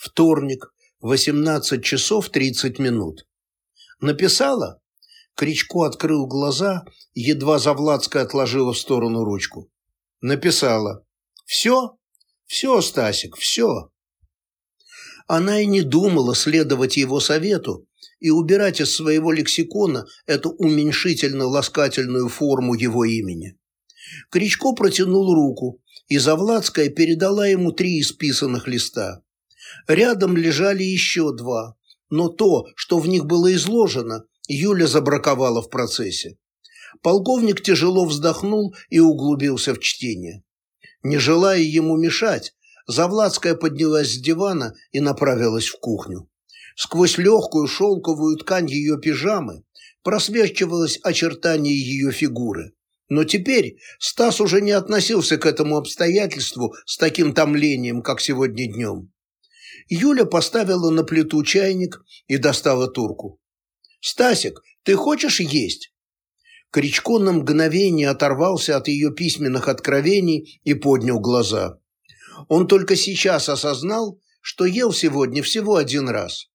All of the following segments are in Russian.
Вторник, 18 часов 30 минут. Написала? Кричко открыл глаза, едва Завладская отложила в сторону ручку. Написала. Все? Все, Стасик, все. Она и не думала следовать его совету и убирать из своего лексикона эту уменьшительно-ласкательную форму его имени. Кричко протянул руку, и Завладская передала ему три исписанных листа. Рядом лежали еще два, но то, что в них было изложено, Юля забраковала в процессе. Полковник тяжело вздохнул и углубился в чтение. Не желая ему мешать, Завладская поднялась с дивана и направилась в кухню. Сквозь легкую шелковую ткань ее пижамы просвечивалось очертание ее фигуры. Но теперь Стас уже не относился к этому обстоятельству с таким томлением, как сегодня днем. Юля поставила на плиту чайник и достала турку. «Стасик, ты хочешь есть?» Кричко на мгновение оторвался от ее письменных откровений и поднял глаза. Он только сейчас осознал, что ел сегодня всего один раз.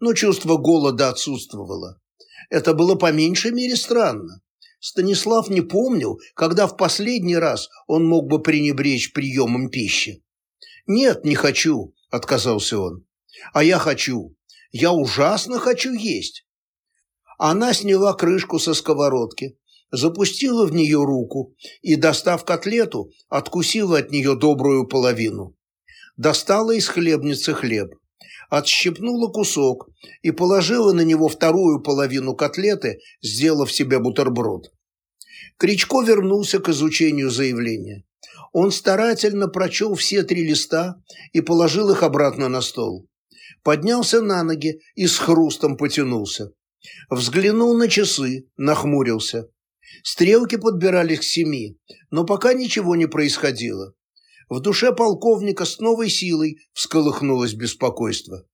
Но чувство голода отсутствовало. Это было по меньшей мере странно. Станислав не помнил, когда в последний раз он мог бы пренебречь приемом пищи. «Нет, не хочу», – отказался он. «А я хочу. Я ужасно хочу есть». Она сняла крышку со сковородки, запустила в нее руку и, достав котлету, откусила от нее добрую половину. Достала из хлебницы хлеб, отщипнула кусок и положила на него вторую половину котлеты, сделав себе бутерброд. Кричко вернулся к изучению заявления. Он старательно прочел все три листа и положил их обратно на стол. Поднялся на ноги и с хрустом потянулся. Взглянул на часы, нахмурился. Стрелки подбирались к семи, но пока ничего не происходило. В душе полковника с новой силой всколыхнулось беспокойство.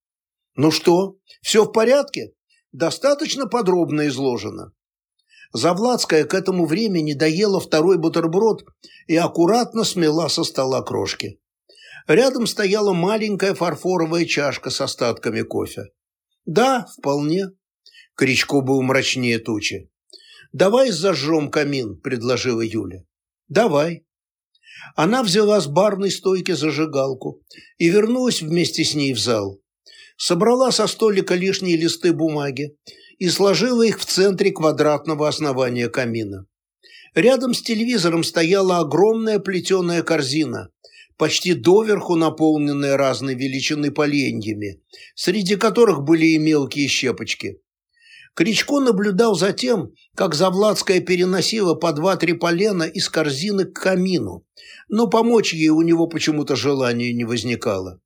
«Ну что, все в порядке? Достаточно подробно изложено». Завладская к этому времени доела второй бутерброд и аккуратно смела со стола крошки. Рядом стояла маленькая фарфоровая чашка с остатками кофе. «Да, вполне». Кричко был мрачнее тучи. «Давай зажжем камин», – предложила Юля. «Давай». Она взяла с барной стойки зажигалку и вернулась вместе с ней в зал. Собрала со столика лишние листы бумаги и сложила их в центре квадратного основания камина. Рядом с телевизором стояла огромная плетеная корзина, почти доверху наполненная разной величины поленьями, среди которых были и мелкие щепочки. Кричко наблюдал за тем, как Завладская переносила по два-три полена из корзины к камину, но помочь ей у него почему-то желания не возникало.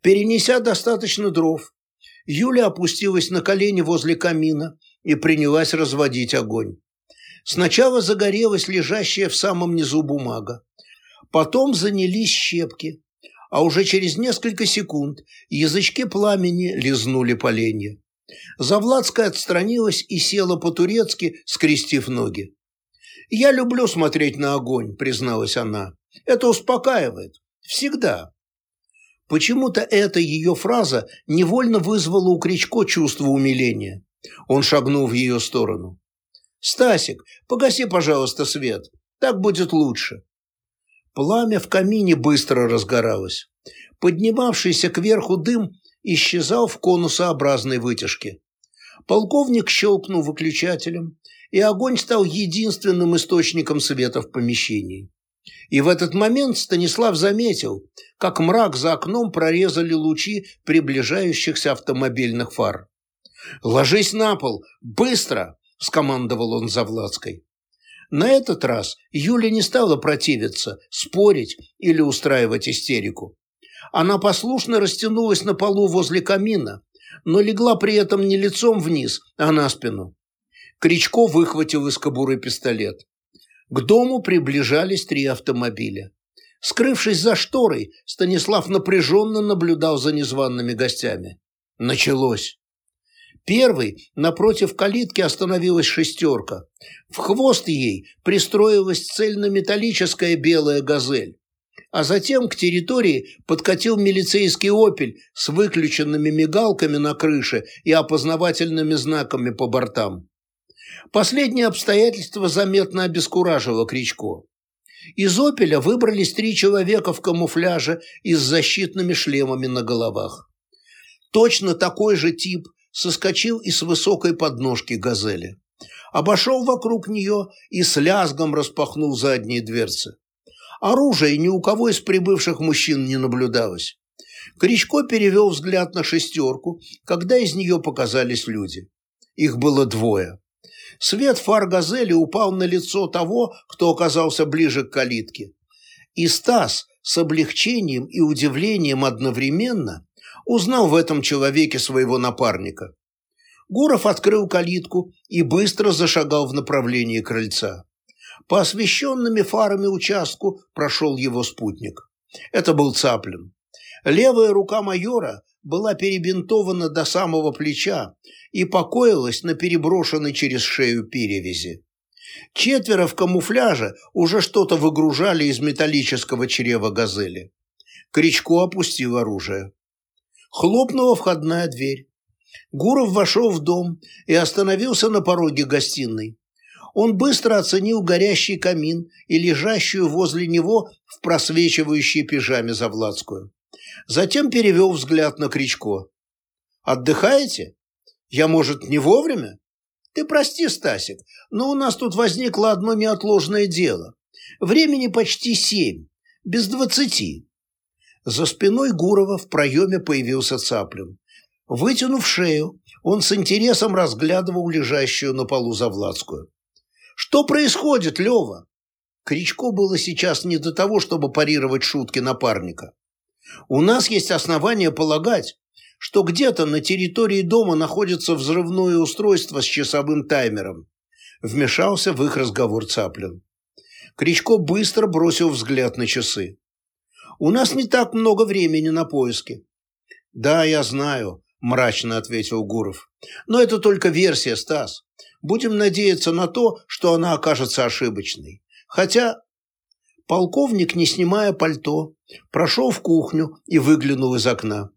Перенеся достаточно дров, Юля опустилась на колени возле камина и принялась разводить огонь. Сначала загорелась лежащая в самом низу бумага. Потом занялись щепки, а уже через несколько секунд язычки пламени лизнули поленья. Завладская отстранилась и села по-турецки, скрестив ноги. «Я люблю смотреть на огонь», — призналась она. «Это успокаивает. Всегда». Почему-то эта ее фраза невольно вызвала у Кричко чувство умиления. Он шагнул в ее сторону. «Стасик, погаси, пожалуйста, свет. Так будет лучше». Пламя в камине быстро разгоралось. Поднимавшийся кверху дым исчезал в конусообразной вытяжке. Полковник щелкнул выключателем, и огонь стал единственным источником света в помещении. И в этот момент Станислав заметил, как мрак за окном прорезали лучи приближающихся автомобильных фар. «Ложись на пол! Быстро!» – скомандовал он Завладской. На этот раз Юля не стала противиться, спорить или устраивать истерику. Она послушно растянулась на полу возле камина, но легла при этом не лицом вниз, а на спину. Кричко выхватил из кобуры пистолет. К дому приближались три автомобиля. Скрывшись за шторой, Станислав напряженно наблюдал за незваными гостями. Началось. Первый, напротив калитки, остановилась шестерка. В хвост ей пристроилась цельнометаллическая белая газель. А затем к территории подкатил милицейский «Опель» с выключенными мигалками на крыше и опознавательными знаками по бортам. Последнее обстоятельство заметно обескуражило Кричко. Из «Опеля» выбрались три человека в камуфляже и с защитными шлемами на головах. Точно такой же тип соскочил из высокой подножки «Газели». Обошел вокруг нее и с лязгом распахнул задние дверцы. Оружия ни у кого из прибывших мужчин не наблюдалось. Кричко перевел взгляд на шестерку, когда из нее показались люди. Их было двое. Свет фар «Газели» упал на лицо того, кто оказался ближе к калитке. И Стас с облегчением и удивлением одновременно узнал в этом человеке своего напарника. Гуров открыл калитку и быстро зашагал в направлении крыльца. По освещенными фарами участку прошел его спутник. Это был Цаплин. Левая рука майора была перебинтована до самого плеча и покоилась на переброшенной через шею перевязи. Четверо в камуфляже уже что-то выгружали из металлического чрева газели. Кричко опустил оружие. Хлопнула входная дверь. Гуров вошел в дом и остановился на пороге гостиной. Он быстро оценил горящий камин и лежащую возле него в просвечивающей пижаме Завладскую. Затем перевел взгляд на Кричко. «Отдыхаете? Я, может, не вовремя? Ты прости, Стасик, но у нас тут возникло одно неотложное дело. Времени почти семь, без двадцати». За спиной Гурова в проеме появился Цаплин. Вытянув шею, он с интересом разглядывал лежащую на полу Завладскую. «Что происходит, Лева?» Кричко было сейчас не до того, чтобы парировать шутки напарника. «У нас есть основания полагать, что где-то на территории дома находится взрывное устройство с часовым таймером», вмешался в их разговор Цаплин. Кричко быстро бросил взгляд на часы. «У нас не так много времени на поиски». «Да, я знаю», – мрачно ответил Гуров. «Но это только версия, Стас. Будем надеяться на то, что она окажется ошибочной. Хотя...» Полковник, не снимая пальто, прошел в кухню и выглянул из окна.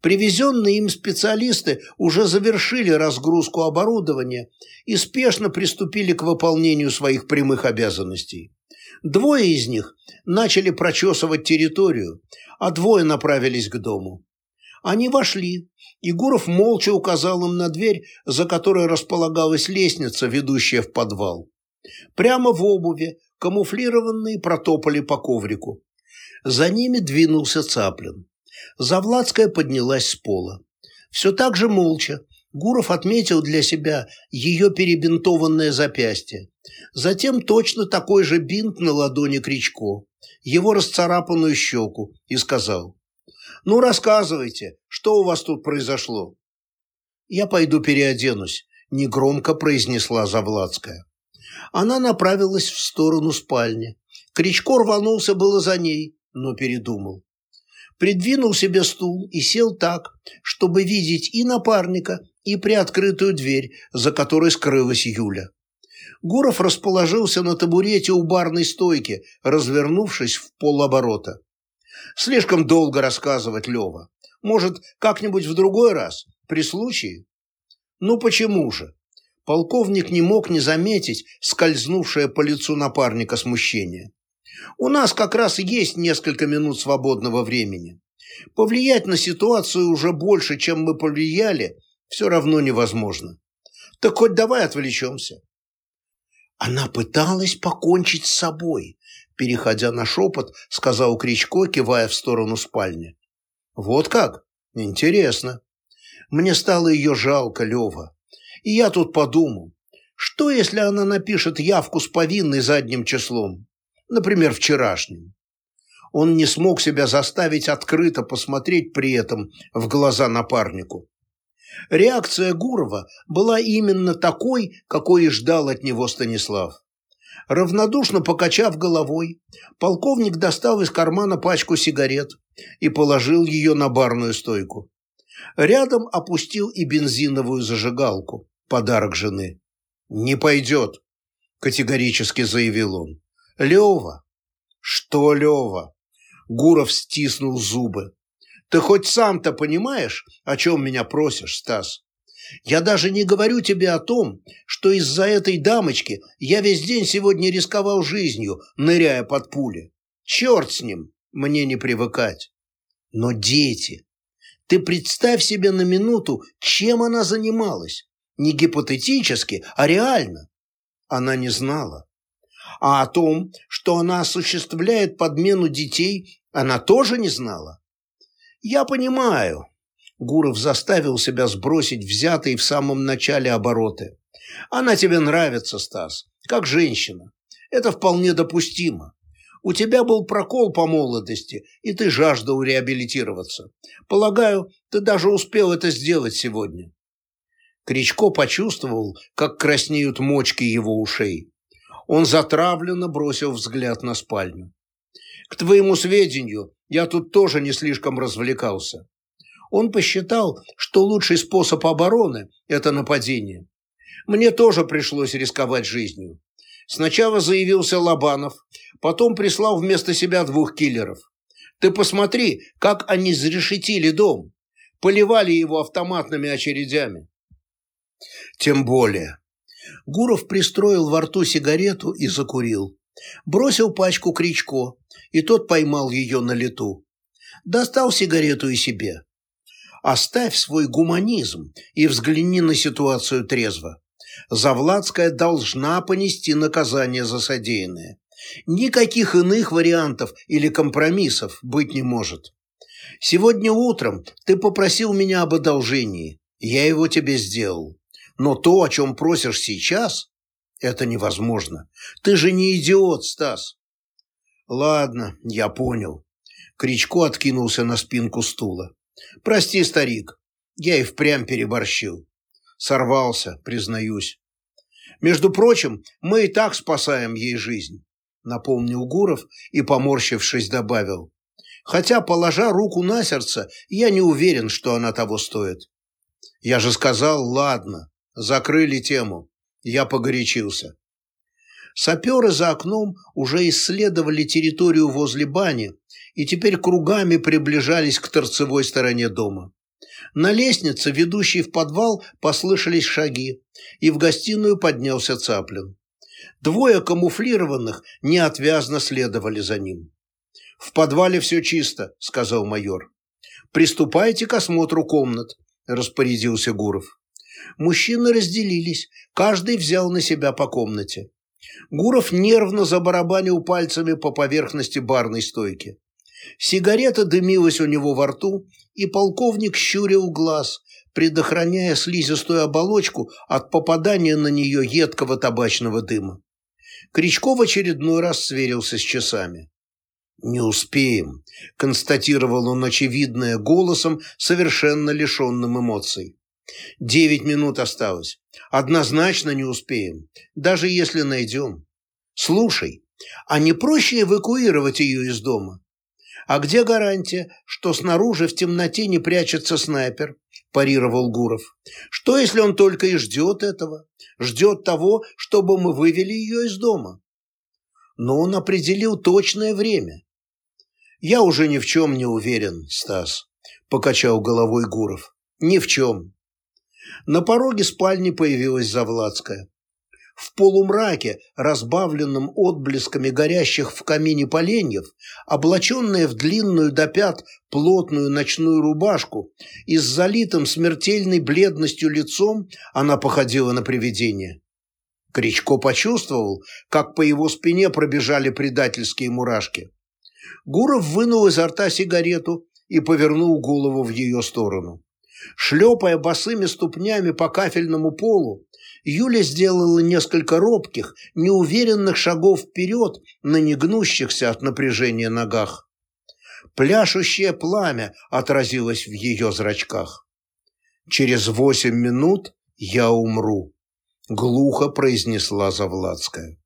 Привезенные им специалисты уже завершили разгрузку оборудования и спешно приступили к выполнению своих прямых обязанностей. Двое из них начали прочесывать территорию, а двое направились к дому. Они вошли, и Гуров молча указал им на дверь, за которой располагалась лестница, ведущая в подвал. Прямо в обуви, камуфлированные, протопали по коврику. За ними двинулся Цаплин. Завладская поднялась с пола. Все так же молча. Гуров отметил для себя ее перебинтованное запястье. Затем точно такой же бинт на ладони Кричко, его расцарапанную щеку, и сказал ну, рассказывайте, что у вас тут произошло? Я пойду переоденусь, негромко произнесла Завладская. Она направилась в сторону спальни. Кричко рванулся было за ней, но передумал. Придвинул себе стул и сел так, чтобы видеть и напарника, и приоткрытую дверь, за которой скрылась Юля. Гуров расположился на табурете у барной стойки, развернувшись в полоборота. Слишком долго рассказывать, Лева. Может, как-нибудь в другой раз, при случае? Ну почему же? Полковник не мог не заметить скользнувшее по лицу напарника смущение. У нас как раз есть несколько минут свободного времени. Повлиять на ситуацию уже больше, чем мы повлияли, все равно невозможно. Так хоть давай отвлечемся. Она пыталась покончить с собой, переходя на шепот, сказал Кричко, кивая в сторону спальни. «Вот как? Интересно. Мне стало ее жалко, Лева. И я тут подумал, что если она напишет явку с повинной задним числом? Например, вчерашним. Он не смог себя заставить открыто посмотреть при этом в глаза напарнику. Реакция Гурова была именно такой, какой и ждал от него Станислав. Равнодушно покачав головой, полковник достал из кармана пачку сигарет и положил ее на барную стойку. Рядом опустил и бензиновую зажигалку, подарок жены. «Не пойдет», — категорически заявил он. «Лева». «Что Лева?» Гуров стиснул зубы. «Ты хоть сам-то понимаешь, о чем меня просишь, Стас? Я даже не говорю тебе о том, что из-за этой дамочки я весь день сегодня рисковал жизнью, ныряя под пули. Черт с ним, мне не привыкать. Но дети... Ты представь себе на минуту, чем она занималась. Не гипотетически, а реально. Она не знала. А о том, что она осуществляет подмену детей, она тоже не знала. Я понимаю. Гуров заставил себя сбросить взятые в самом начале обороты. Она тебе нравится, Стас, как женщина. Это вполне допустимо. У тебя был прокол по молодости, и ты жаждал реабилитироваться. Полагаю, ты даже успел это сделать сегодня. Кричко почувствовал, как краснеют мочки его ушей. Он затравленно бросил взгляд на спальню. «К твоему сведению, я тут тоже не слишком развлекался. Он посчитал, что лучший способ обороны – это нападение. Мне тоже пришлось рисковать жизнью. Сначала заявился Лобанов, потом прислал вместо себя двух киллеров. Ты посмотри, как они зарешетили дом. Поливали его автоматными очередями. Тем более. Гуров пристроил во рту сигарету и закурил. Бросил пачку Кричко, и тот поймал ее на лету. Достал сигарету и себе. Оставь свой гуманизм и взгляни на ситуацию трезво. Завладская должна понести наказание за содеянное. Никаких иных вариантов или компромиссов быть не может. Сегодня утром ты попросил меня об одолжении. Я его тебе сделал. Но то, о чем просишь сейчас, это невозможно. Ты же не идиот, Стас. Ладно, я понял. Кричко откинулся на спинку стула. Прости, старик, я и впрямь переборщил. Сорвался, признаюсь. Между прочим, мы и так спасаем ей жизнь, напомнил Гуров и, поморщившись, добавил. Хотя, положа руку на сердце, я не уверен, что она того стоит. Я же сказал, ладно, закрыли тему. Я погорячился. Саперы за окном уже исследовали территорию возле бани и теперь кругами приближались к торцевой стороне дома. На лестнице, ведущей в подвал, послышались шаги, и в гостиную поднялся Цаплин. Двое камуфлированных неотвязно следовали за ним. «В подвале все чисто», — сказал майор. «Приступайте к осмотру комнат», — распорядился Гуров. Мужчины разделились, каждый взял на себя по комнате. Гуров нервно забарабанил пальцами по поверхности барной стойки. Сигарета дымилась у него во рту, и полковник щурил глаз, предохраняя слизистую оболочку от попадания на нее едкого табачного дыма. Кричко в очередной раз сверился с часами. «Не успеем», – констатировал он очевидное голосом, совершенно лишенным эмоций. «Девять минут осталось. Однозначно не успеем, даже если найдем. Слушай, а не проще эвакуировать ее из дома? А где гарантия, что снаружи в темноте не прячется снайпер? парировал Гуров. Что, если он только и ждет этого? Ждет того, чтобы мы вывели ее из дома? Но он определил точное время. Я уже ни в чем не уверен, Стас, покачал головой Гуров. Ни в чем. На пороге спальни появилась Завладская. В полумраке, разбавленном отблесками горящих в камине поленьев, облаченная в длинную до пят плотную ночную рубашку и с залитым смертельной бледностью лицом, она походила на привидение. Кричко почувствовал, как по его спине пробежали предательские мурашки. Гуров вынул изо рта сигарету и повернул голову в ее сторону. Шлепая босыми ступнями по кафельному полу, Юля сделала несколько робких, неуверенных шагов вперед на негнущихся от напряжения ногах. Пляшущее пламя отразилось в ее зрачках. «Через восемь минут я умру», — глухо произнесла Завладская.